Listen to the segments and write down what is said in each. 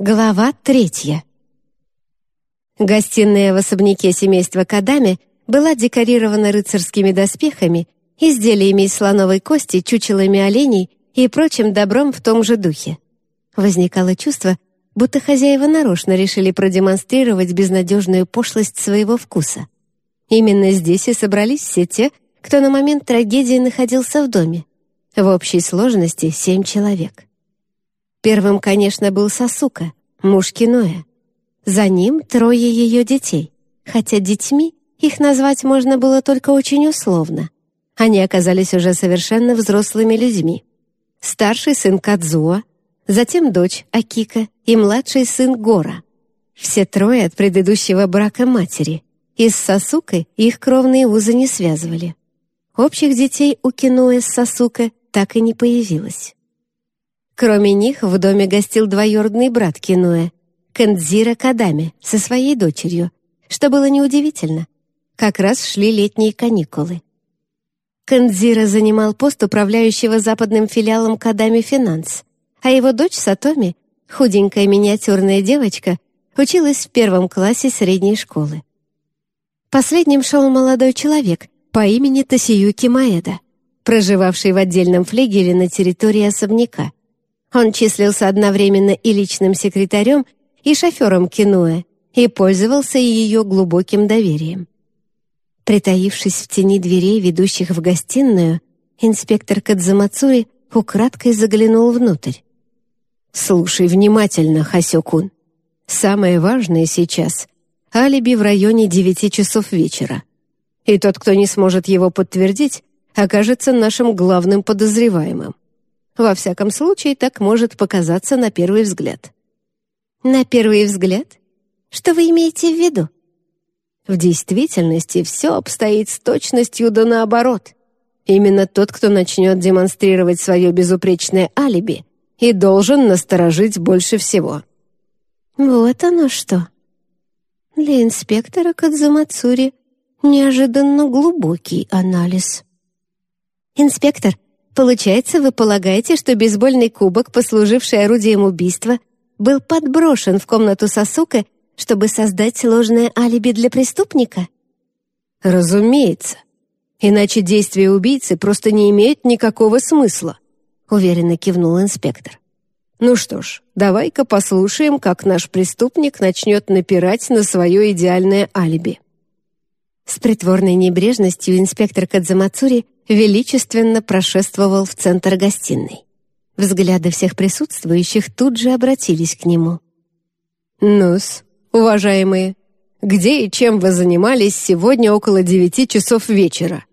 Глава третья. Гостиная в особняке семейства Кадами была декорирована рыцарскими доспехами, изделиями из слоновой кости, чучелами оленей и прочим добром в том же духе. Возникало чувство, будто хозяева нарочно решили продемонстрировать безнадежную пошлость своего вкуса. Именно здесь и собрались все те, кто на момент трагедии находился в доме. В общей сложности семь человек. Первым, конечно, был Сасука, муж Киноя. За ним трое ее детей, хотя детьми их назвать можно было только очень условно. Они оказались уже совершенно взрослыми людьми. Старший сын Кадзуо, затем дочь Акика и младший сын Гора. Все трое от предыдущего брака матери. И с Сасукой их кровные узы не связывали. Общих детей у Киноэ с Сасука так и не появилось. Кроме них в доме гостил двоюродный брат Кинуэ, Кэндзира Кадами, со своей дочерью, что было неудивительно. Как раз шли летние каникулы. Кэндзира занимал пост управляющего западным филиалом Кадами Финанс, а его дочь Сатоми, худенькая миниатюрная девочка, училась в первом классе средней школы. Последним шел молодой человек по имени Тосиюки Маэда, проживавший в отдельном флигеле на территории особняка. Он числился одновременно и личным секретарем, и шофером Кинуэ, и пользовался ее глубоким доверием. Притаившись в тени дверей, ведущих в гостиную, инспектор Кадзамацури украдкой заглянул внутрь. «Слушай внимательно, Хасёкун. Самое важное сейчас — алиби в районе девяти часов вечера. И тот, кто не сможет его подтвердить, окажется нашим главным подозреваемым. Во всяком случае, так может показаться на первый взгляд. На первый взгляд? Что вы имеете в виду? В действительности все обстоит с точностью да наоборот. Именно тот, кто начнет демонстрировать свое безупречное алиби, и должен насторожить больше всего. Вот оно что. Для инспектора Кадзамацури неожиданно глубокий анализ. «Инспектор, Получается, вы полагаете, что бейсбольный кубок, послуживший орудием убийства, был подброшен в комнату Сосука, чтобы создать ложное алиби для преступника? Разумеется. Иначе действия убийцы просто не имеют никакого смысла, уверенно кивнул инспектор. Ну что ж, давай-ка послушаем, как наш преступник начнет напирать на свое идеальное алиби. С притворной небрежностью инспектор Кадзамацури величественно прошествовал в центр гостиной. Взгляды всех присутствующих тут же обратились к нему. «Ну-с, уважаемые, где и чем вы занимались сегодня около девяти часов вечера?»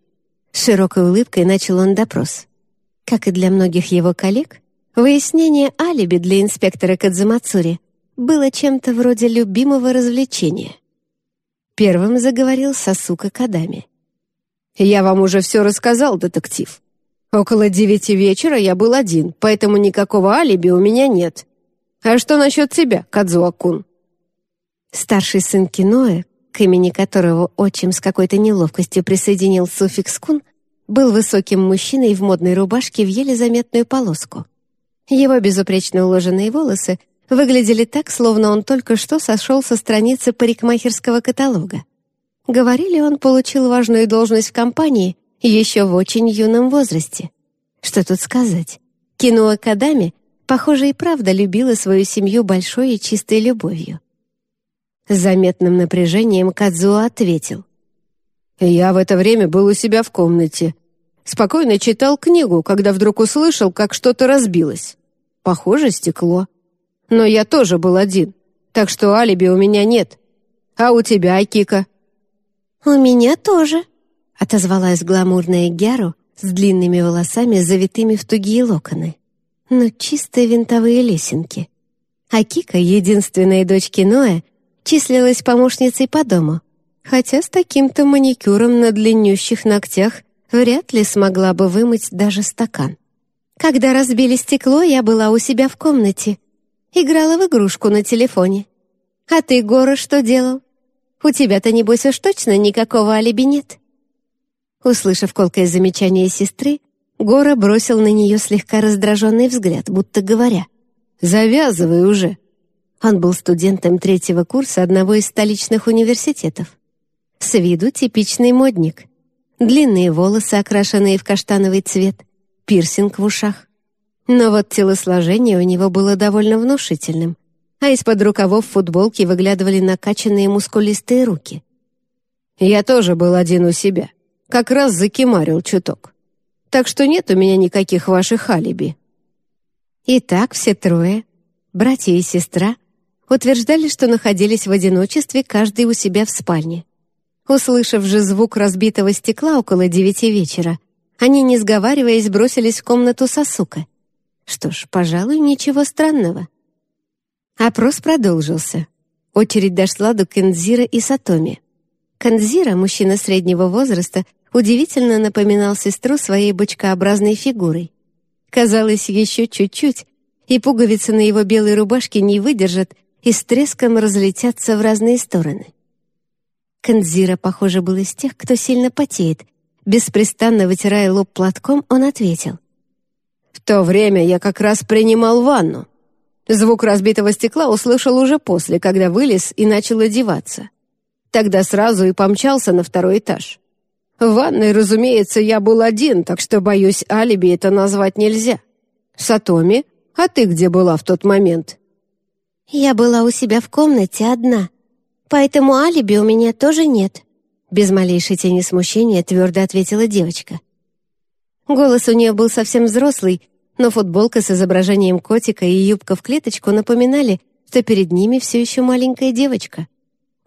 С широкой улыбкой начал он допрос. Как и для многих его коллег, выяснение алиби для инспектора Кадзамацури было чем-то вроде любимого развлечения — Первым заговорил Сасука Кадами. «Я вам уже все рассказал, детектив. Около девяти вечера я был один, поэтому никакого алиби у меня нет. А что насчет тебя, Кадзуакун?» Старший сын Киноэ, к имени которого отчим с какой-то неловкостью присоединил суффикс «кун», был высоким мужчиной в модной рубашке в еле заметную полоску. Его безупречно уложенные волосы выглядели так, словно он только что сошел со страницы парикмахерского каталога. Говорили, он получил важную должность в компании еще в очень юном возрасте. Что тут сказать? Кино Акадами, похоже, и правда любила свою семью большой и чистой любовью. С заметным напряжением Кадзуо ответил. «Я в это время был у себя в комнате. Спокойно читал книгу, когда вдруг услышал, как что-то разбилось. Похоже, стекло. Но я тоже был один, так что алиби у меня нет. А у тебя, Кика?» «У меня тоже», — отозвалась гламурная Гяру с длинными волосами, завитыми в тугие локоны. Но чистые винтовые лесенки. А Кика, единственная дочь Киноя, числилась помощницей по дому, хотя с таким-то маникюром на длиннющих ногтях вряд ли смогла бы вымыть даже стакан. Когда разбили стекло, я была у себя в комнате Играла в игрушку на телефоне. А ты, Гора, что делал? У тебя-то, небось, уж точно никакого алиби нет». Услышав колкое замечание сестры, Гора бросил на нее слегка раздраженный взгляд, будто говоря, «Завязывай уже». Он был студентом третьего курса одного из столичных университетов. С виду типичный модник. Длинные волосы, окрашенные в каштановый цвет, пирсинг в ушах. Но вот телосложение у него было довольно внушительным, а из-под рукавов футболки выглядывали накачанные мускулистые руки. «Я тоже был один у себя. Как раз закимарил чуток. Так что нет у меня никаких ваших алиби». Итак, все трое, братья и сестра, утверждали, что находились в одиночестве каждый у себя в спальне. Услышав же звук разбитого стекла около девяти вечера, они, не сговариваясь, бросились в комнату Сосука. Что ж, пожалуй, ничего странного. Опрос продолжился. Очередь дошла до Кензира и Сатоми. Кензира, мужчина среднего возраста, удивительно напоминал сестру своей бочкообразной фигурой. Казалось, еще чуть-чуть, и пуговицы на его белой рубашке не выдержат и с треском разлетятся в разные стороны. Канзира, похоже, был из тех, кто сильно потеет. Беспрестанно вытирая лоб платком, он ответил. «В то время я как раз принимал ванну. Звук разбитого стекла услышал уже после, когда вылез и начал одеваться. Тогда сразу и помчался на второй этаж. В ванной, разумеется, я был один, так что, боюсь, алиби это назвать нельзя. Сатоми, а ты где была в тот момент?» «Я была у себя в комнате одна, поэтому алиби у меня тоже нет», без малейшей тени смущения твердо ответила девочка. Голос у нее был совсем взрослый, но футболка с изображением котика и юбка в клеточку напоминали, что перед ними все еще маленькая девочка.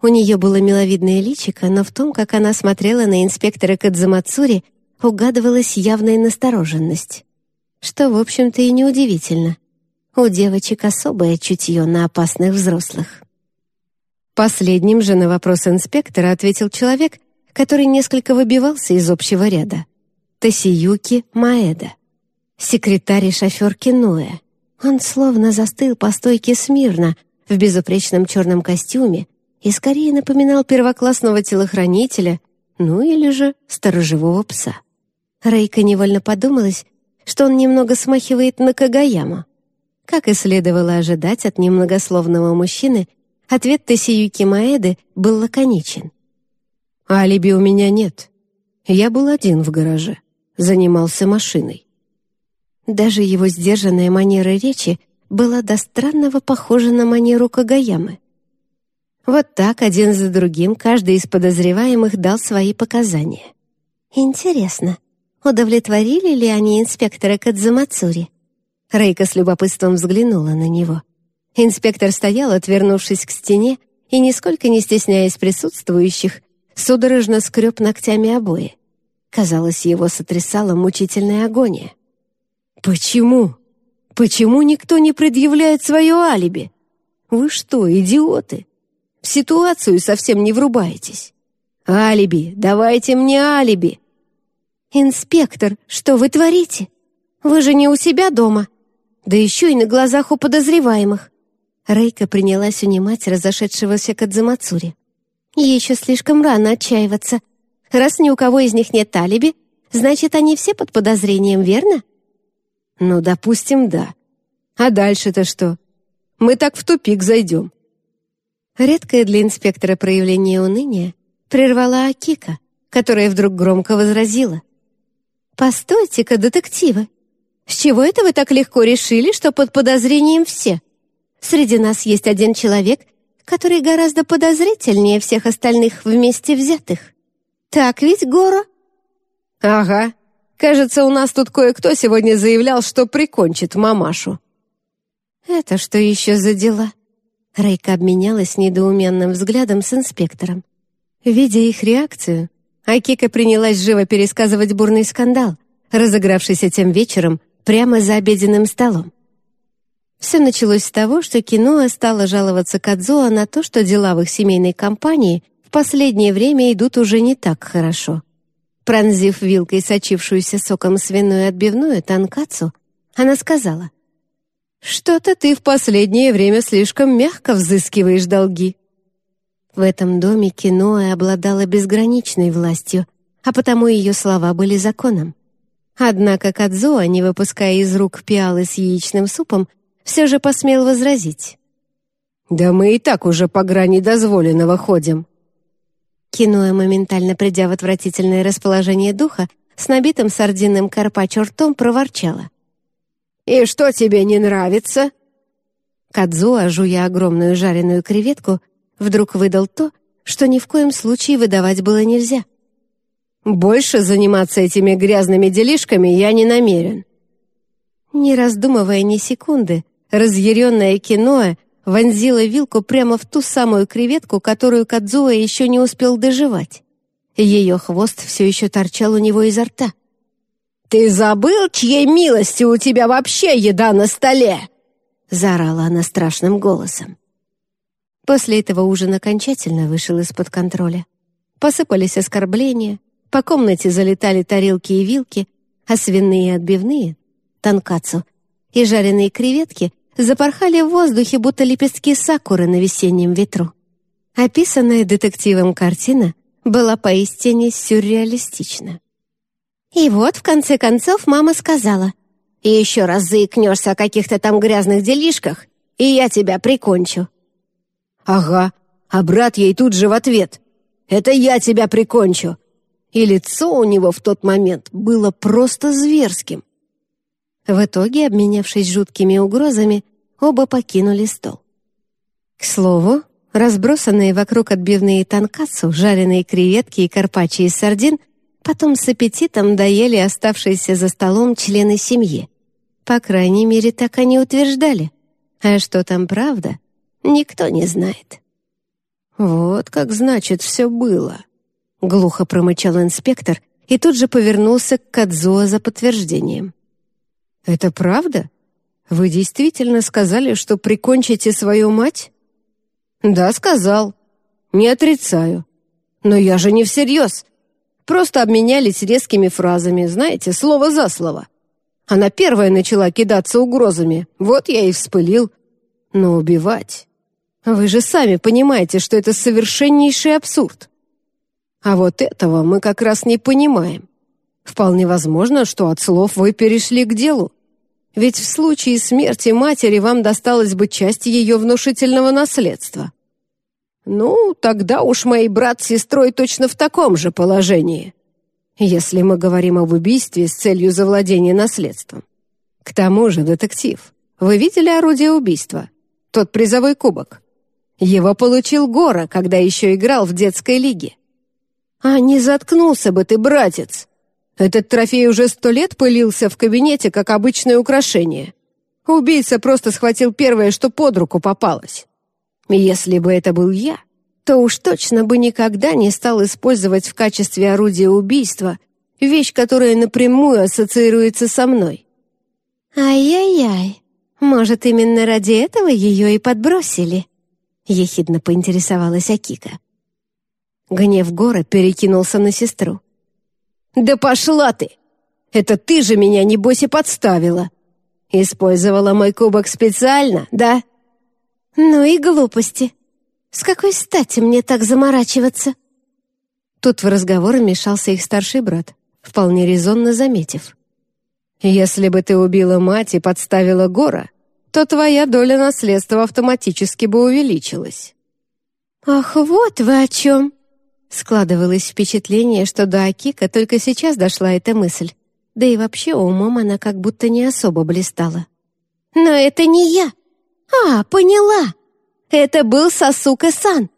У нее было миловидное личико, но в том, как она смотрела на инспектора Кадзамацури, угадывалась явная настороженность. Что, в общем-то, и неудивительно. У девочек особое чутье на опасных взрослых. Последним же на вопрос инспектора ответил человек, который несколько выбивался из общего ряда. Тосиюки Маэда. Секретарь и шофер Киноэ. Он словно застыл по стойке смирно, в безупречном черном костюме, и скорее напоминал первоклассного телохранителя, ну или же сторожевого пса. Рейка невольно подумалась, что он немного смахивает на Кагаяму. Как и следовало ожидать от немногословного мужчины, ответ Тесиюки Маэды был лаконичен. «Алиби у меня нет. Я был один в гараже, занимался машиной». Даже его сдержанная манера речи была до странного похожа на манеру Кагаямы. Вот так, один за другим, каждый из подозреваемых дал свои показания. Интересно, удовлетворили ли они инспектора Кадзамацури? Рейка с любопытством взглянула на него. Инспектор стоял, отвернувшись к стене, и, нисколько не стесняясь присутствующих, судорожно скреб ногтями обои. Казалось, его сотрясала мучительная агония. «Почему? Почему никто не предъявляет свое алиби? Вы что, идиоты? В ситуацию совсем не врубаетесь. Алиби, давайте мне алиби. Инспектор, что вы творите? Вы же не у себя дома. Да еще и на глазах у подозреваемых. Рейка принялась унимать разошедшегося Кадзамацури. Еще слишком рано отчаиваться. Раз ни у кого из них нет алиби, значит, они все под подозрением, верно? Ну, допустим, да. А дальше-то что? Мы так в тупик зайдем. Редкое для инспектора проявление уныния прервала Акика, которая вдруг громко возразила. «Постойте-ка, детективы! С чего это вы так легко решили, что под подозрением все? Среди нас есть один человек, который гораздо подозрительнее всех остальных вместе взятых. Так ведь, Горо?» «Ага. Кажется, у нас тут кое-кто сегодня заявлял, что прикончит мамашу». «Это что еще за дела?» Рейка обменялась недоуменным взглядом с инспектором. Видя их реакцию, Акика принялась живо пересказывать бурный скандал, разыгравшийся тем вечером прямо за обеденным столом. Все началось с того, что Киноа стала жаловаться Кадзуа на то, что дела в их семейной компании в последнее время идут уже не так хорошо. Пронзив вилкой сочившуюся соком свиную отбивную танкацу, она сказала, «Что-то ты в последнее время слишком мягко взыскиваешь долги». В этом доме Киноэ обладала безграничной властью, а потому ее слова были законом. Однако Кадзуа, не выпуская из рук пиалы с яичным супом, все же посмел возразить. «Да мы и так уже по грани дозволенного ходим». Кинуя моментально придя в отвратительное расположение духа, с набитым сардинным карпачо ртом проворчала. «И что тебе не нравится?» Кадзуа, жуя огромную жареную креветку, вдруг выдал то, что ни в коем случае выдавать было нельзя. «Больше заниматься этими грязными делишками я не намерен». Не раздумывая ни секунды, разъяренная киноэ вонзила вилку прямо в ту самую креветку, которую Кадзуа еще не успел доживать. Ее хвост все еще торчал у него изо рта. «Ты забыл, чьей милости у тебя вообще еда на столе?» заорала она страшным голосом. После этого ужин окончательно вышел из-под контроля. Посыпались оскорбления, по комнате залетали тарелки и вилки, а свиные отбивные, танкацу, и жареные креветки запорхали в воздухе, будто лепестки сакуры на весеннем ветру. Описанная детективом картина была поистине сюрреалистична. И вот, в конце концов, мама сказала, «И еще раз заикнешься о каких-то там грязных делишках, и я тебя прикончу». «Ага, а брат ей тут же в ответ, «Это я тебя прикончу». И лицо у него в тот момент было просто зверским. В итоге, обменявшись жуткими угрозами, оба покинули стол. К слову, разбросанные вокруг отбивные танкацу, жареные креветки и карпаччи из сардин потом с аппетитом доели оставшиеся за столом члены семьи. По крайней мере, так они утверждали. А что там правда, никто не знает. «Вот как, значит, все было», — глухо промычал инспектор и тут же повернулся к Кадзуо за подтверждением. «Это правда? Вы действительно сказали, что прикончите свою мать?» «Да, сказал. Не отрицаю. Но я же не всерьез. Просто обменялись резкими фразами, знаете, слово за слово. Она первая начала кидаться угрозами, вот я и вспылил. Но убивать... Вы же сами понимаете, что это совершеннейший абсурд. А вот этого мы как раз не понимаем. Вполне возможно, что от слов вы перешли к делу. Ведь в случае смерти матери вам досталась бы часть ее внушительного наследства. Ну, тогда уж мои брат с сестрой точно в таком же положении, если мы говорим об убийстве с целью завладения наследством. К тому же, детектив, вы видели орудие убийства? Тот призовой кубок. Его получил Гора, когда еще играл в детской лиге. А не заткнулся бы ты, братец! Этот трофей уже сто лет пылился в кабинете, как обычное украшение. Убийца просто схватил первое, что под руку попалось. Если бы это был я, то уж точно бы никогда не стал использовать в качестве орудия убийства вещь, которая напрямую ассоциируется со мной. «Ай-яй-яй, может, именно ради этого ее и подбросили?» — ехидно поинтересовалась Акика. Гнев Гора перекинулся на сестру. «Да пошла ты! Это ты же меня, небось, и подставила! Использовала мой кубок специально, да?» «Ну и глупости! С какой стати мне так заморачиваться?» Тут в разговор вмешался их старший брат, вполне резонно заметив. «Если бы ты убила мать и подставила Гора, то твоя доля наследства автоматически бы увеличилась». «Ах, вот вы о чем!» Складывалось впечатление, что до Акика только сейчас дошла эта мысль. Да и вообще умом она как будто не особо блистала. «Но это не я!» «А, поняла! Это был Сасука-сан!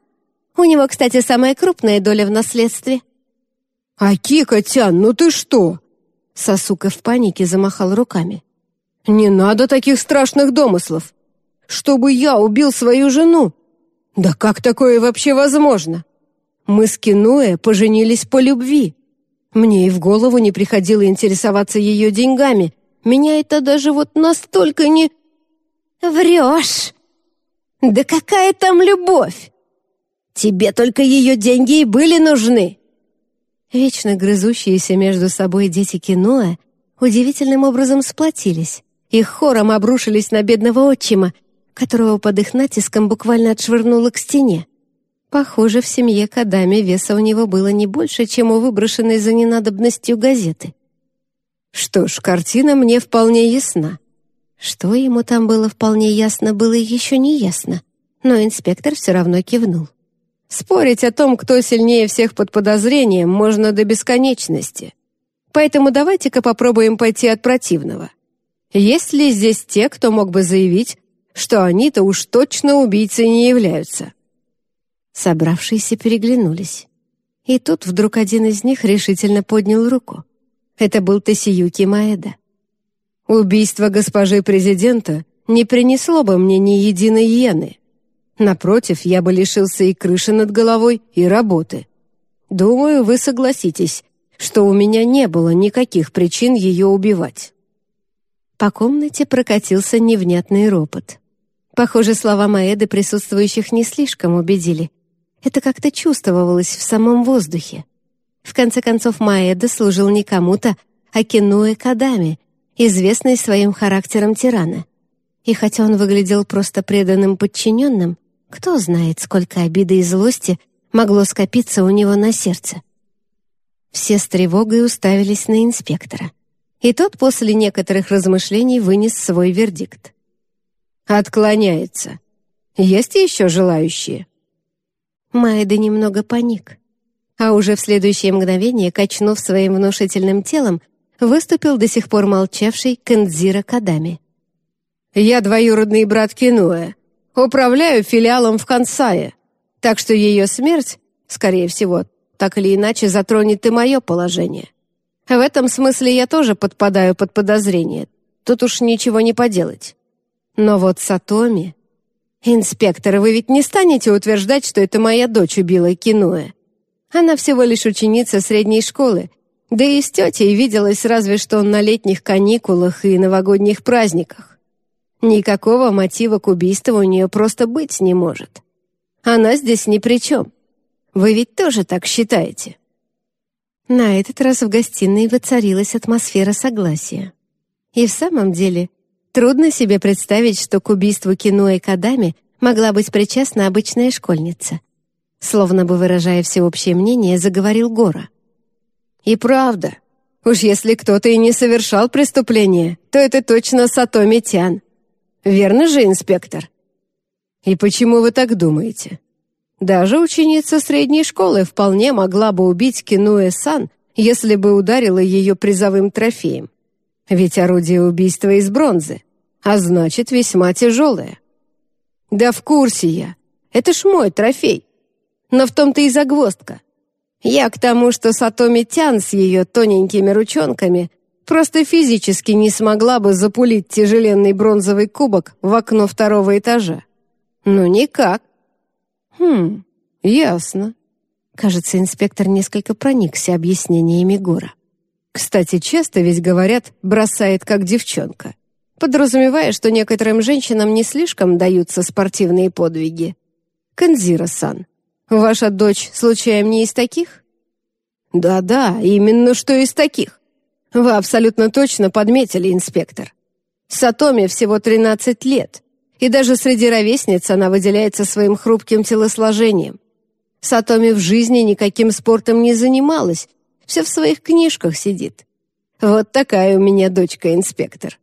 У него, кстати, самая крупная доля в наследстве». «Акика-тян, ну ты что?» Сасука в панике замахал руками. «Не надо таких страшных домыслов! Чтобы я убил свою жену! Да как такое вообще возможно?» Мы с Кинуэ поженились по любви. Мне и в голову не приходило интересоваться ее деньгами. Меня это даже вот настолько не... Врешь! Да какая там любовь? Тебе только ее деньги и были нужны. Вечно грызущиеся между собой дети Киноэ удивительным образом сплотились. Их хором обрушились на бедного отчима, которого под их натиском буквально отшвырнуло к стене. Похоже, в семье Кадами веса у него было не больше, чем у выброшенной за ненадобностью газеты. Что ж, картина мне вполне ясна. Что ему там было вполне ясно, было еще не ясно. Но инспектор все равно кивнул. Спорить о том, кто сильнее всех под подозрением, можно до бесконечности. Поэтому давайте-ка попробуем пойти от противного. Есть ли здесь те, кто мог бы заявить, что они-то уж точно убийцей не являются?» Собравшиеся переглянулись. И тут вдруг один из них решительно поднял руку. Это был Тосиюки Маэда. «Убийство госпожи президента не принесло бы мне ни единой иены. Напротив, я бы лишился и крыши над головой, и работы. Думаю, вы согласитесь, что у меня не было никаких причин ее убивать». По комнате прокатился невнятный ропот. Похоже, слова Маэды присутствующих не слишком убедили. Это как-то чувствовалось в самом воздухе. В конце концов, Маэда служил не кому-то, а Кинуэ Кадами, известный своим характером тирана. И хотя он выглядел просто преданным подчиненным, кто знает, сколько обиды и злости могло скопиться у него на сердце. Все с тревогой уставились на инспектора. И тот после некоторых размышлений вынес свой вердикт. «Отклоняется. Есть еще желающие?» Майда немного паник. А уже в следующее мгновение, качнув своим внушительным телом, выступил до сих пор молчавший Кендзира Кадами. «Я двоюродный брат Кинуэ. Управляю филиалом в Кансае. Так что ее смерть, скорее всего, так или иначе затронет и мое положение. В этом смысле я тоже подпадаю под подозрение. Тут уж ничего не поделать. Но вот Сатоми... Инспектор, вы ведь не станете утверждать, что это моя дочь убила Кинуэ? Она всего лишь ученица средней школы, да и с тетей виделась разве что на летних каникулах и новогодних праздниках. Никакого мотива к убийству у нее просто быть не может. Она здесь ни при чем. Вы ведь тоже так считаете?» На этот раз в гостиной воцарилась атмосфера согласия. И в самом деле, трудно себе представить, что к убийству Кино и Кадами могла быть причастна обычная школьница. Словно бы выражая всеобщее мнение, заговорил Гора. «И правда, уж если кто-то и не совершал преступление, то это точно Сатоми Тян. Верно же, инспектор?» «И почему вы так думаете?» Даже ученица средней школы вполне могла бы убить Кинуэ-сан, если бы ударила ее призовым трофеем. Ведь орудие убийства из бронзы, а значит, весьма тяжелое. Да в курсе я. Это ж мой трофей. Но в том-то и загвоздка. Я к тому, что Сатоми Тян с ее тоненькими ручонками просто физически не смогла бы запулить тяжеленный бронзовый кубок в окно второго этажа. Ну, никак. «Хм, ясно». Кажется, инспектор несколько проникся объяснениями Гора. «Кстати, часто ведь говорят «бросает как девчонка», подразумевая, что некоторым женщинам не слишком даются спортивные подвиги. Канзира-сан, ваша дочь случаем не из таких?» «Да-да, именно что из таких. Вы абсолютно точно подметили, инспектор. Сатоме всего 13 лет, и даже среди ровесниц она выделяется своим хрупким телосложением. Сатоми в жизни никаким спортом не занималась, все в своих книжках сидит. Вот такая у меня дочка-инспектор.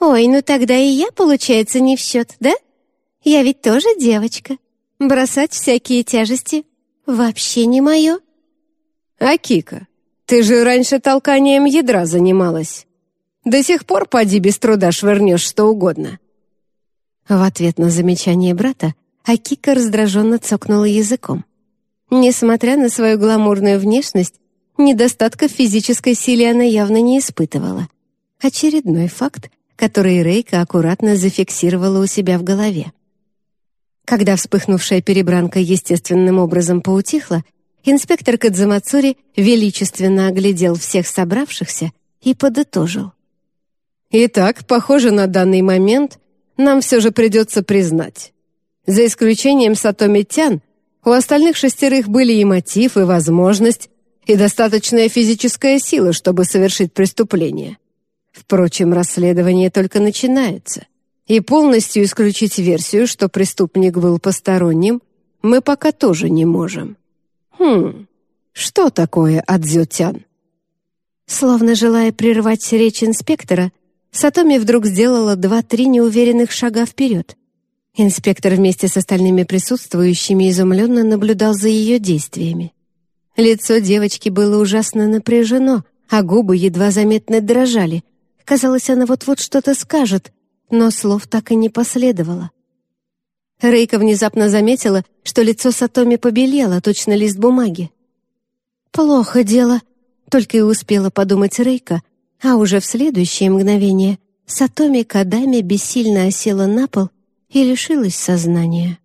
«Ой, ну тогда и я, получается, не в счет, да? Я ведь тоже девочка. Бросать всякие тяжести вообще не мое». «А Кика, ты же раньше толканием ядра занималась. До сих пор поди без труда швырнешь что угодно». В ответ на замечание брата Акика раздраженно цокнула языком. Несмотря на свою гламурную внешность, недостатка в физической силе она явно не испытывала. Очередной факт, который Рейка аккуратно зафиксировала у себя в голове. Когда вспыхнувшая перебранка естественным образом поутихла, инспектор Кадзамацури величественно оглядел всех собравшихся и подытожил. «Итак, похоже, на данный момент нам все же придется признать. За исключением Сатоми Тян, у остальных шестерых были и мотив, и возможность, и достаточная физическая сила, чтобы совершить преступление. Впрочем, расследование только начинается, и полностью исключить версию, что преступник был посторонним, мы пока тоже не можем. Хм, что такое Адзютян? Словно желая прервать речь инспектора, Сатоми вдруг сделала два-три неуверенных шага вперед. Инспектор вместе с остальными присутствующими изумленно наблюдал за ее действиями. Лицо девочки было ужасно напряжено, а губы едва заметно дрожали. Казалось, она вот-вот что-то скажет, но слов так и не последовало. Рейка внезапно заметила, что лицо Сатоми побелело, точно лист бумаги. «Плохо дело», — только и успела подумать Рейка, а уже в следующее мгновение Сатоми Кадами бессильно осела на пол и лишилась сознания.